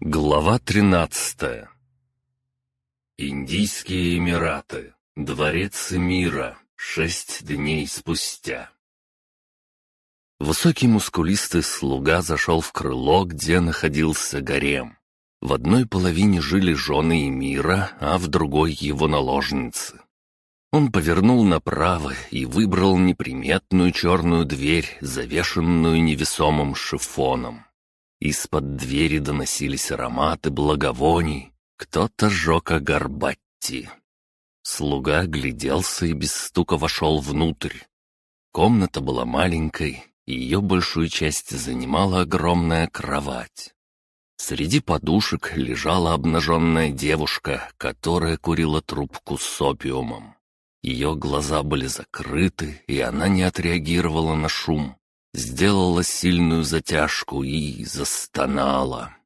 Глава 13 Индийские Эмираты. Дворец мира. Шесть дней спустя. Высокий мускулистый слуга зашел в крыло, где находился гарем. В одной половине жили жены Эмира, а в другой его наложницы. Он повернул направо и выбрал неприметную черную дверь, завешенную невесомым шифоном. Из-под двери доносились ароматы благовоний. Кто-то жег агарбатти. Слуга гляделся и без стука вошел внутрь. Комната была маленькой, и ее большую часть занимала огромная кровать. Среди подушек лежала обнаженная девушка, которая курила трубку с опиумом. Ее глаза были закрыты, и она не отреагировала на шум сделала сильную затяжку и застонала.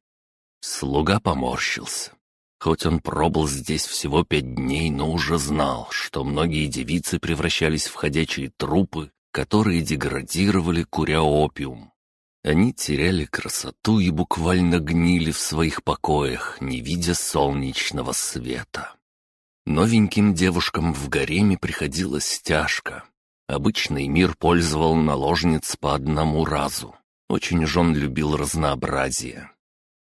Слуга поморщился. Хоть он пробыл здесь всего пять дней, но уже знал, что многие девицы превращались в ходячие трупы, которые деградировали, куря опиум. Они теряли красоту и буквально гнили в своих покоях, не видя солнечного света. Новеньким девушкам в гареме приходилось тяжко. Обычный мир пользовал наложниц по одному разу. Очень уж он любил разнообразие.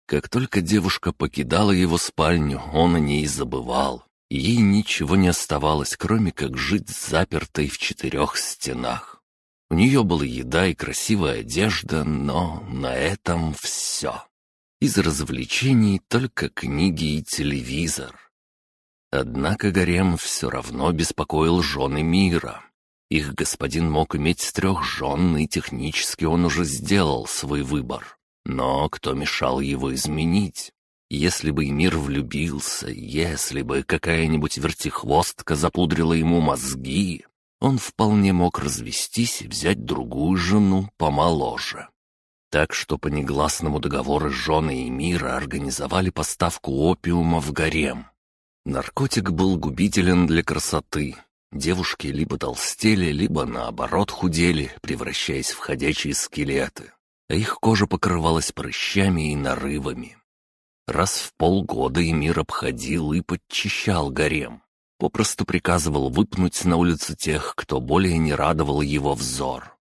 Как только девушка покидала его спальню, он о ней забывал. Ей ничего не оставалось, кроме как жить запертой в четырех стенах. У нее была еда и красивая одежда, но на этом все. Из развлечений только книги и телевизор. Однако гарем все равно беспокоил жены мира. Их господин мог иметь трех жен, и технически он уже сделал свой выбор. Но кто мешал его изменить? Если бы мир влюбился, если бы какая-нибудь вертихвостка запудрила ему мозги, он вполне мог развестись и взять другую жену помоложе. Так что по негласному договору жены и мира организовали поставку опиума в гарем. Наркотик был губителен для красоты, Девушки либо толстели, либо наоборот худели, превращаясь в ходячие скелеты, а их кожа покрывалась прыщами и нарывами. Раз в полгода Эмир обходил и подчищал гарем, попросту приказывал выпнуть на улицу тех, кто более не радовал его взор.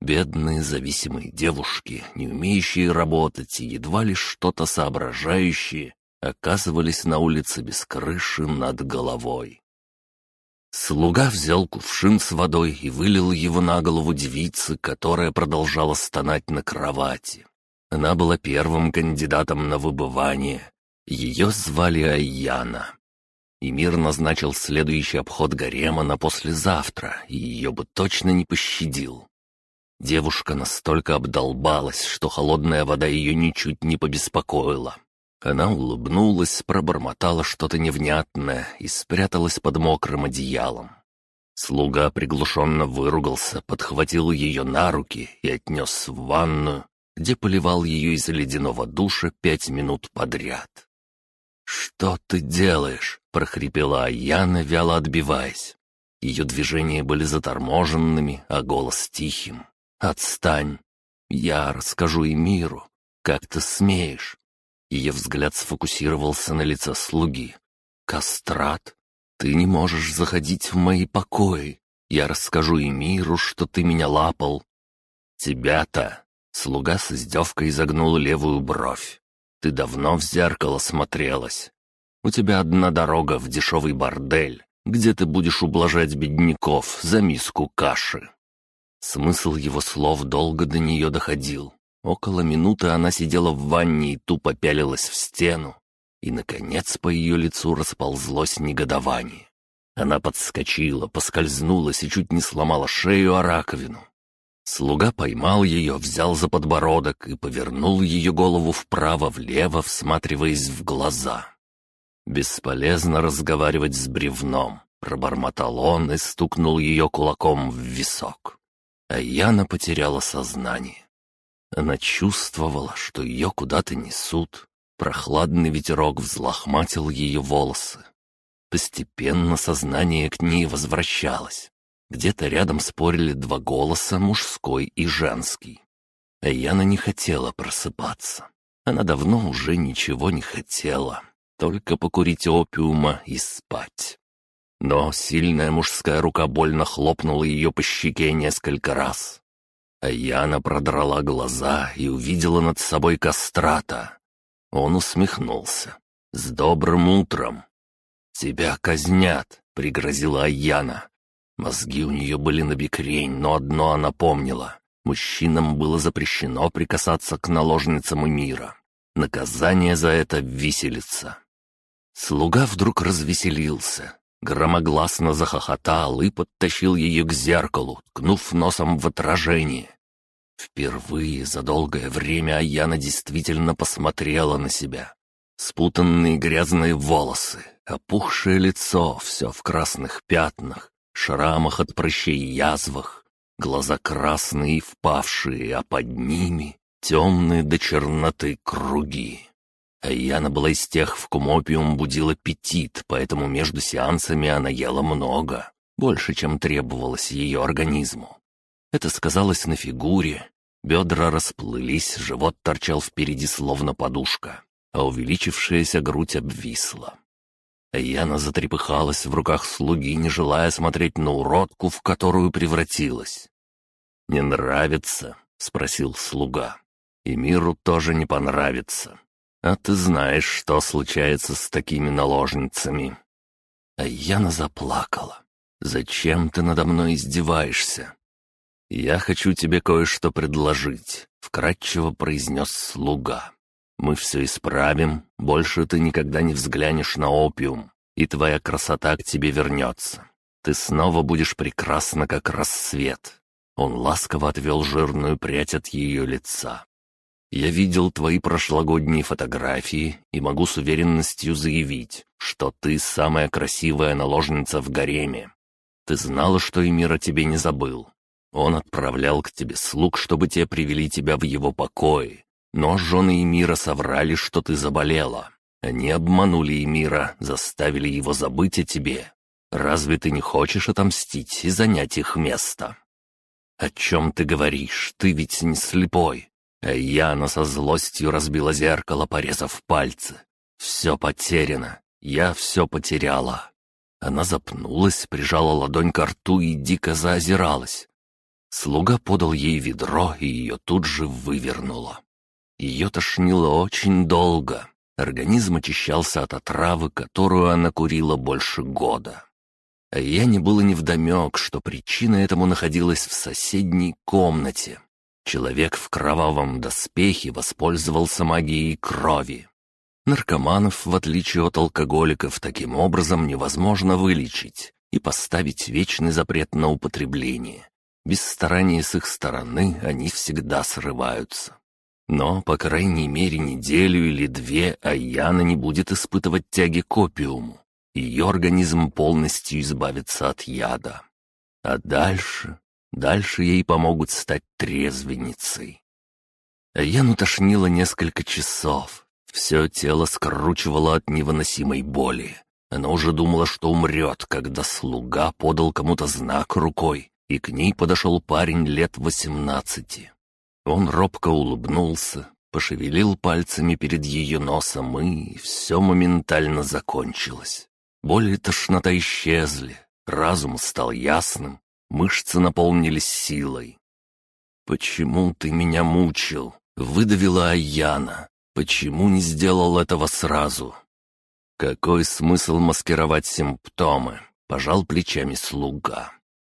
Бедные зависимые девушки, не умеющие работать и едва ли что-то соображающие, оказывались на улице без крыши над головой. Слуга взял кувшин с водой и вылил его на голову девицы, которая продолжала стонать на кровати. Она была первым кандидатом на выбывание. Ее звали Айяна. И мир назначил следующий обход гарема на послезавтра, и ее бы точно не пощадил. Девушка настолько обдолбалась, что холодная вода ее ничуть не побеспокоила. Она улыбнулась, пробормотала что-то невнятное и спряталась под мокрым одеялом. Слуга приглушенно выругался, подхватил ее на руки и отнес в ванную, где поливал ее из ледяного душа пять минут подряд. «Что ты делаешь?» — прохрипела Аяна, вяло отбиваясь. Ее движения были заторможенными, а голос тихим. «Отстань! Я расскажу и миру. Как ты смеешь? Ее взгляд сфокусировался на лице слуги. «Кастрат, ты не можешь заходить в мои покои. Я расскажу и миру, что ты меня лапал». «Тебя-то!» — слуга с издевкой изогнул левую бровь. «Ты давно в зеркало смотрелась. У тебя одна дорога в дешевый бордель, где ты будешь ублажать бедняков за миску каши». Смысл его слов долго до нее доходил. Около минуты она сидела в ванне и тупо пялилась в стену. И, наконец, по ее лицу расползлось негодование. Она подскочила, поскользнулась и чуть не сломала шею о раковину. Слуга поймал ее, взял за подбородок и повернул ее голову вправо-влево, всматриваясь в глаза. «Бесполезно разговаривать с бревном», — пробормотал он и стукнул ее кулаком в висок. А Яна потеряла сознание. Она чувствовала, что ее куда-то несут. Прохладный ветерок взлохматил ее волосы. Постепенно сознание к ней возвращалось. Где-то рядом спорили два голоса, мужской и женский. А Яна не хотела просыпаться. Она давно уже ничего не хотела, только покурить опиума и спать. Но сильная мужская рука больно хлопнула ее по щеке несколько раз. А Яна продрала глаза и увидела над собой кастрата. Он усмехнулся. «С добрым утром!» «Тебя казнят!» — пригрозила Аяна. Мозги у нее были на бекрень, но одно она помнила. Мужчинам было запрещено прикасаться к наложницам мира. Наказание за это — виселица. Слуга вдруг развеселился, громогласно захохотал и подтащил ее к зеркалу, ткнув носом в отражение. Впервые за долгое время Аяна действительно посмотрела на себя. Спутанные грязные волосы, опухшее лицо, все в красных пятнах, шрамах от прыщей и язвах, глаза красные и впавшие, а под ними темные до черноты круги. А Яна была из тех, в ком опиум будил аппетит, поэтому между сеансами она ела много, больше, чем требовалось ее организму. Это сказалось на фигуре. Бедра расплылись, живот торчал впереди словно подушка, а увеличившаяся грудь обвисла. Яна затрепыхалась в руках слуги, не желая смотреть на уродку, в которую превратилась. «Не нравится?» — спросил слуга. «И миру тоже не понравится. А ты знаешь, что случается с такими наложницами». А Яна заплакала. «Зачем ты надо мной издеваешься?» «Я хочу тебе кое-что предложить», — вкратчиво произнес слуга. Мы все исправим, больше ты никогда не взглянешь на опиум, и твоя красота к тебе вернется. Ты снова будешь прекрасна, как рассвет». Он ласково отвел жирную прядь от ее лица. «Я видел твои прошлогодние фотографии и могу с уверенностью заявить, что ты самая красивая наложница в гареме. Ты знала, что Эмира тебе не забыл. Он отправлял к тебе слуг, чтобы те привели тебя в его покои, но жены Эмира соврали, что ты заболела. Они обманули Эмира, заставили его забыть о тебе. Разве ты не хочешь отомстить и занять их место?» «О чем ты говоришь? Ты ведь не слепой!» А Яна со злостью разбила зеркало, порезав пальцы. «Все потеряно. Я все потеряла». Она запнулась, прижала ладонь к рту и дико заозиралась. Слуга подал ей ведро, и ее тут же вывернуло. Ее тошнило очень долго. Организм очищался от отравы, которую она курила больше года. А я не было невдомек, что причина этому находилась в соседней комнате. Человек в кровавом доспехе воспользовался магией крови. Наркоманов, в отличие от алкоголиков, таким образом невозможно вылечить и поставить вечный запрет на употребление. Без старания с их стороны они всегда срываются. Но, по крайней мере, неделю или две Аяна не будет испытывать тяги к опиуму. Ее организм полностью избавится от яда. А дальше... Дальше ей помогут стать трезвенницей. Аяну тошнило несколько часов. Все тело скручивало от невыносимой боли. Она уже думала, что умрет, когда слуга подал кому-то знак рукой, и к ней подошел парень лет восемнадцати. Он робко улыбнулся, пошевелил пальцами перед ее носом, и все моментально закончилось. Боль и тошнота исчезли, разум стал ясным, мышцы наполнились силой. «Почему ты меня мучил?» — выдавила Аяна. «Почему не сделал этого сразу?» «Какой смысл маскировать симптомы?» — пожал плечами слуга.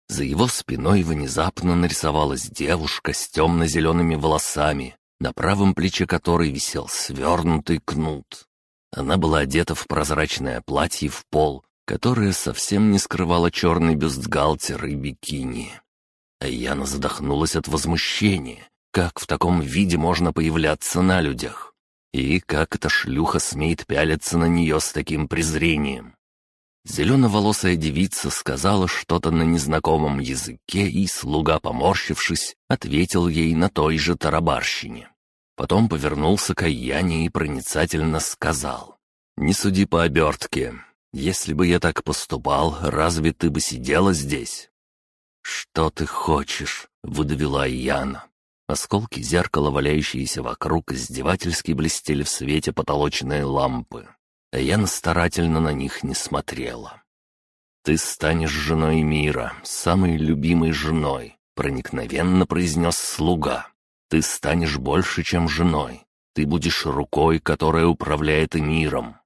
За его спиной внезапно нарисовалась девушка с темно-зелеными волосами, на правом плече которой висел свернутый кнут. Она была одета в прозрачное платье в пол, которое совсем не скрывало черный бюстгальтер и бикини. А Яна задохнулась от возмущения. Как в таком виде можно появляться на людях? И как эта шлюха смеет пялиться на нее с таким презрением? Зеленоволосая девица сказала что-то на незнакомом языке, и слуга, поморщившись, ответил ей на той же тарабарщине. Потом повернулся к Аяне и проницательно сказал. «Не суди по обертке. Если бы я так поступал, разве ты бы сидела здесь?» «Что ты хочешь?» — выдавила Аяна. Осколки зеркала, валяющиеся вокруг, издевательски блестели в свете потолочные лампы. А я старательно на них не смотрела. «Ты станешь женой мира, самой любимой женой», — проникновенно произнес слуга. «Ты станешь больше, чем женой. Ты будешь рукой, которая управляет миром».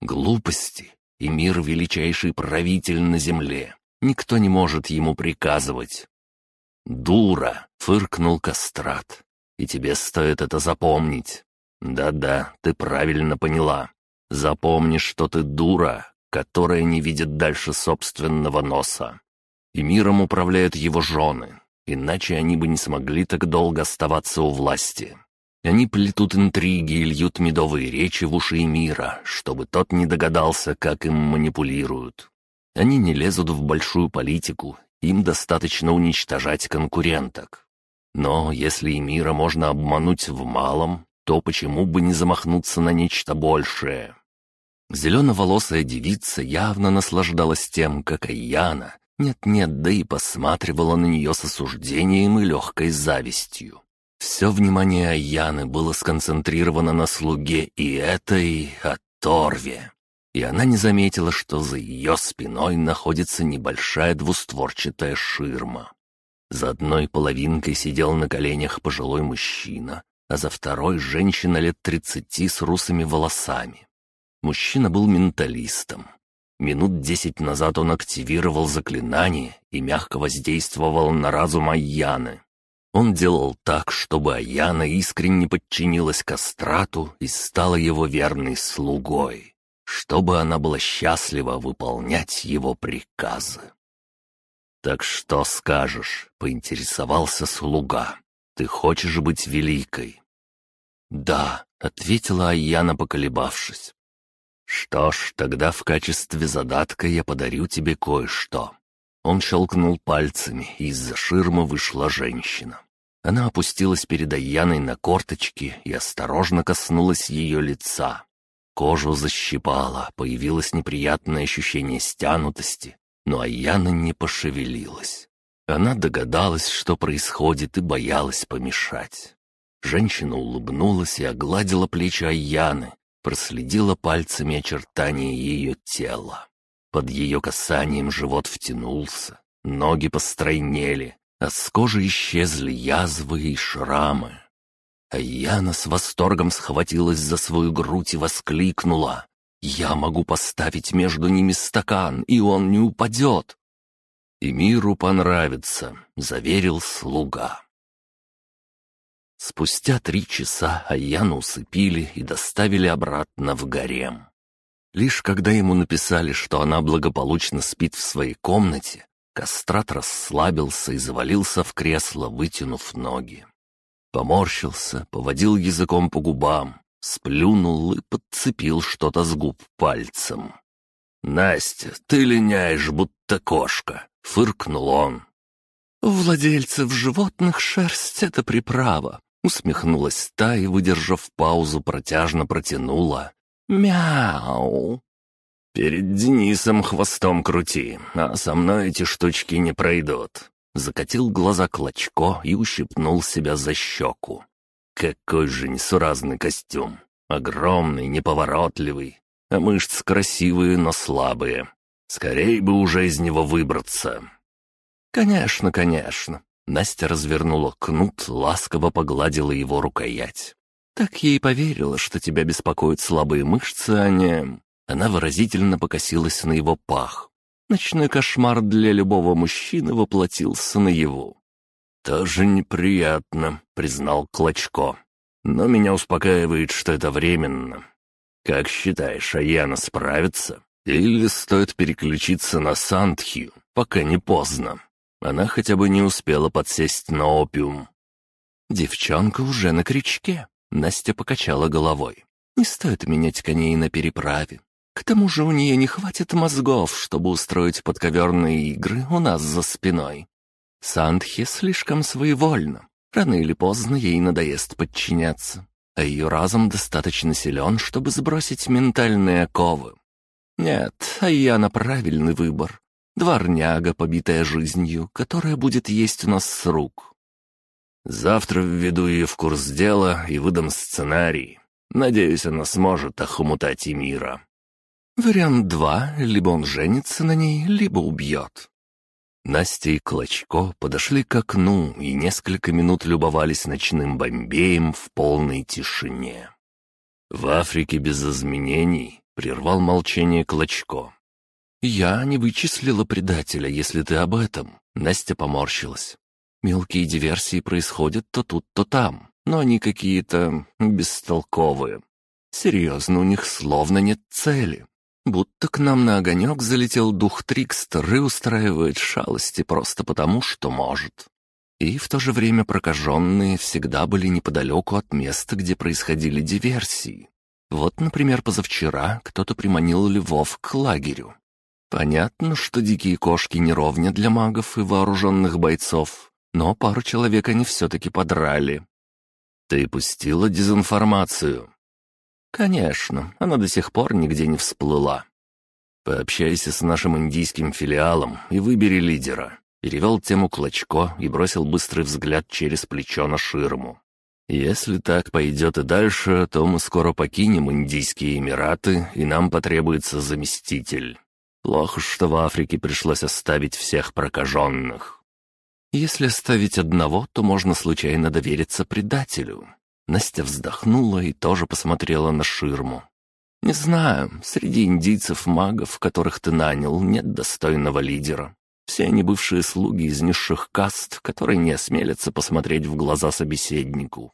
Глупости, и мир — величайший правитель на земле. Никто не может ему приказывать. «Дура!» — фыркнул Кастрат. «И тебе стоит это запомнить. Да-да, ты правильно поняла. Запомни, что ты дура, которая не видит дальше собственного носа. И миром управляют его жены, иначе они бы не смогли так долго оставаться у власти. Они плетут интриги и льют медовые речи в уши мира, чтобы тот не догадался, как им манипулируют. Они не лезут в большую политику, им достаточно уничтожать конкуренток. Но если и мира можно обмануть в малом, то почему бы не замахнуться на нечто большее? Зеленоволосая девица явно наслаждалась тем, как Аяна, нет-нет, да и посматривала на нее с осуждением и легкой завистью. Все внимание Аяны было сконцентрировано на слуге и этой оторве. И она не заметила, что за ее спиной находится небольшая двустворчатая ширма. За одной половинкой сидел на коленях пожилой мужчина, а за второй — женщина лет тридцати с русыми волосами. Мужчина был менталистом. Минут десять назад он активировал заклинание и мягко воздействовал на разум Аяны. Он делал так, чтобы Аяна искренне подчинилась Кастрату и стала его верной слугой, чтобы она была счастлива выполнять его приказы. «Так что скажешь?» — поинтересовался слуга. «Ты хочешь быть великой?» «Да», — ответила Аяна, поколебавшись. «Что ж, тогда в качестве задатка я подарю тебе кое-что». Он щелкнул пальцами, и из-за ширмы вышла женщина. Она опустилась перед Аяной на корточки и осторожно коснулась ее лица. Кожу защипала, появилось неприятное ощущение стянутости, но Аяна не пошевелилась. Она догадалась, что происходит, и боялась помешать. Женщина улыбнулась и огладила плечи Аяны, проследила пальцами очертания ее тела. Под ее касанием живот втянулся, ноги постройнели, а с кожи исчезли язвы и шрамы. А Яна с восторгом схватилась за свою грудь и воскликнула. «Я могу поставить между ними стакан, и он не упадет!» «И миру понравится», — заверил слуга. Спустя три часа Аяну усыпили и доставили обратно в гарем. Лишь когда ему написали, что она благополучно спит в своей комнате, Кастрат расслабился и завалился в кресло, вытянув ноги. Поморщился, поводил языком по губам, сплюнул и подцепил что-то с губ пальцем. «Настя, ты линяешь, будто кошка!» — фыркнул он. «У владельцев животных шерсть — это приправа. Усмехнулась та и, выдержав паузу, протяжно протянула. «Мяу!» «Перед Денисом хвостом крути, а со мной эти штучки не пройдут». Закатил глаза Клочко и ущипнул себя за щеку. «Какой же несуразный костюм! Огромный, неповоротливый, а мышцы красивые, но слабые. Скорей бы уже из него выбраться!» «Конечно, конечно. Настя развернула кнут, ласково погладила его рукоять. «Так и поверила, что тебя беспокоят слабые мышцы, а не...» Она выразительно покосилась на его пах. Ночной кошмар для любого мужчины воплотился на его. «Тоже неприятно», — признал Клочко. «Но меня успокаивает, что это временно. Как считаешь, Аяна справится? Или стоит переключиться на Сандхью, пока не поздно?» Она хотя бы не успела подсесть на опиум. «Девчонка уже на крючке», — Настя покачала головой. «Не стоит менять коней на переправе. К тому же у нее не хватит мозгов, чтобы устроить подковерные игры у нас за спиной. Сандхи слишком своевольна. Рано или поздно ей надоест подчиняться, а ее разум достаточно силен, чтобы сбросить ментальные оковы. Нет, а я на правильный выбор. Дворняга, побитая жизнью, которая будет есть у нас с рук. Завтра введу ее в курс дела и выдам сценарий. Надеюсь, она сможет охомутать и мира. Вариант два — либо он женится на ней, либо убьет. Настя и Клочко подошли к окну и несколько минут любовались ночным бомбеем в полной тишине. «В Африке без изменений», — прервал молчание Клочко. «Я не вычислила предателя, если ты об этом», — Настя поморщилась. «Мелкие диверсии происходят то тут, то там, но они какие-то бестолковые. Серьезно, у них словно нет цели. Будто к нам на огонек залетел дух Трикстер и устраивает шалости просто потому, что может. И в то же время прокаженные всегда были неподалеку от места, где происходили диверсии. Вот, например, позавчера кто-то приманил львов к лагерю. Понятно, что дикие кошки не ровня для магов и вооруженных бойцов, но пару человек они все-таки подрали. «Ты пустила дезинформацию?» «Конечно, она до сих пор нигде не всплыла». «Пообщайся с нашим индийским филиалом и выбери лидера». Перевел тему Клочко и бросил быстрый взгляд через плечо на ширму. «Если так пойдет и дальше, то мы скоро покинем Индийские Эмираты, и нам потребуется заместитель. Плохо, что в Африке пришлось оставить всех прокаженных». «Если оставить одного, то можно случайно довериться предателю. Настя вздохнула и тоже посмотрела на ширму. «Не знаю, среди индийцев-магов, которых ты нанял, нет достойного лидера. Все они бывшие слуги из низших каст, которые не осмелятся посмотреть в глаза собеседнику.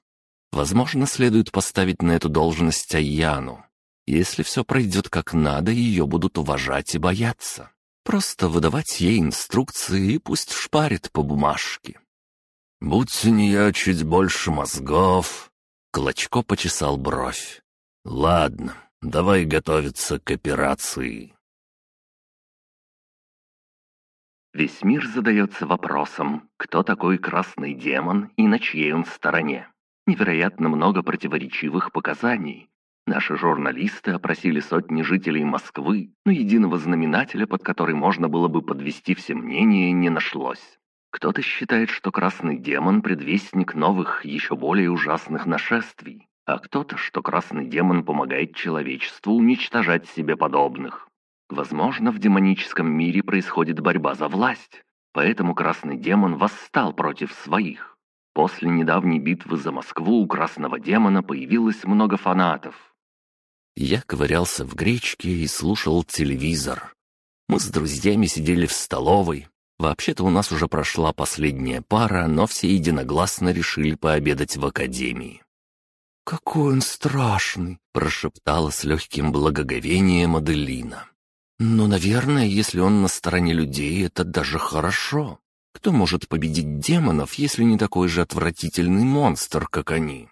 Возможно, следует поставить на эту должность Аяну. Если все пройдет как надо, ее будут уважать и бояться. Просто выдавать ей инструкции и пусть шпарит по бумажке. «Будь у нее чуть больше мозгов», Клочко почесал бровь. «Ладно, давай готовиться к операции». Весь мир задается вопросом, кто такой красный демон и на чьей он стороне. Невероятно много противоречивых показаний. Наши журналисты опросили сотни жителей Москвы, но единого знаменателя, под который можно было бы подвести все мнения, не нашлось. Кто-то считает, что красный демон – предвестник новых, еще более ужасных нашествий, а кто-то, что красный демон помогает человечеству уничтожать себе подобных. Возможно, в демоническом мире происходит борьба за власть, поэтому красный демон восстал против своих. После недавней битвы за Москву у красного демона появилось много фанатов. Я ковырялся в гречке и слушал телевизор. Мы с друзьями сидели в столовой, Вообще-то у нас уже прошла последняя пара, но все единогласно решили пообедать в академии. «Какой он страшный!» — прошептала с легким благоговением Аделина. «Но, наверное, если он на стороне людей, это даже хорошо. Кто может победить демонов, если не такой же отвратительный монстр, как они?»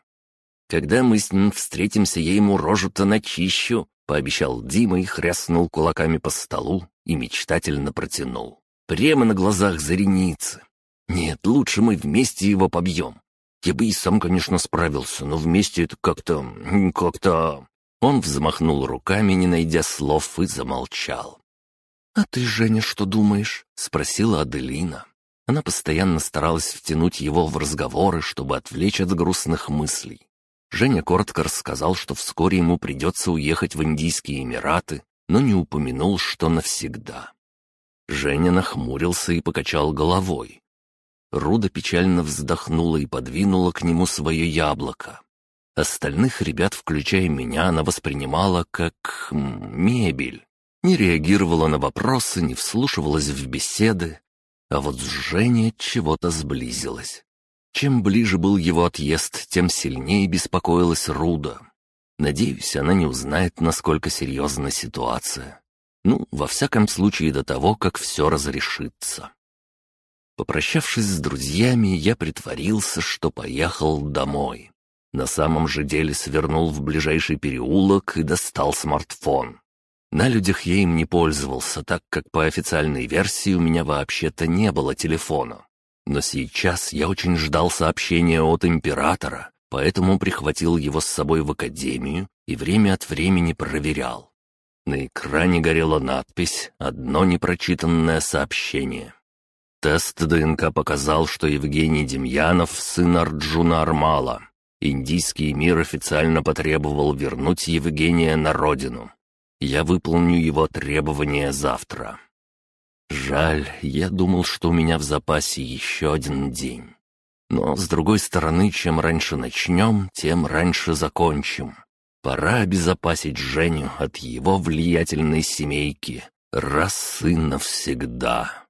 «Когда мы с ним встретимся, я ему рожу-то начищу», — пообещал Дима и хряснул кулаками по столу и мечтательно протянул. Прямо на глазах зареницы. Нет, лучше мы вместе его побьем. Я бы и сам, конечно, справился, но вместе это как-то... как-то...» Он взмахнул руками, не найдя слов, и замолчал. «А ты, Женя, что думаешь?» — спросила Аделина. Она постоянно старалась втянуть его в разговоры, чтобы отвлечь от грустных мыслей. Женя коротко рассказал, что вскоре ему придется уехать в Индийские Эмираты, но не упомянул, что навсегда. Женя нахмурился и покачал головой. Руда печально вздохнула и подвинула к нему свое яблоко. Остальных ребят, включая меня, она воспринимала как... мебель. Не реагировала на вопросы, не вслушивалась в беседы. А вот с Женей чего-то сблизилась. Чем ближе был его отъезд, тем сильнее беспокоилась Руда. Надеюсь, она не узнает, насколько серьезна ситуация. Ну, во всяком случае, до того, как все разрешится. Попрощавшись с друзьями, я притворился, что поехал домой. На самом же деле свернул в ближайший переулок и достал смартфон. На людях я им не пользовался, так как по официальной версии у меня вообще-то не было телефона. Но сейчас я очень ждал сообщения от императора, поэтому прихватил его с собой в академию и время от времени проверял. На экране горела надпись «Одно непрочитанное сообщение». Тест ДНК показал, что Евгений Демьянов — сын Арджуна Армала. Индийский мир официально потребовал вернуть Евгения на родину. Я выполню его требования завтра. Жаль, я думал, что у меня в запасе еще один день. Но, с другой стороны, чем раньше начнем, тем раньше закончим. Пора обезопасить Женю от его влиятельной семейки раз и навсегда.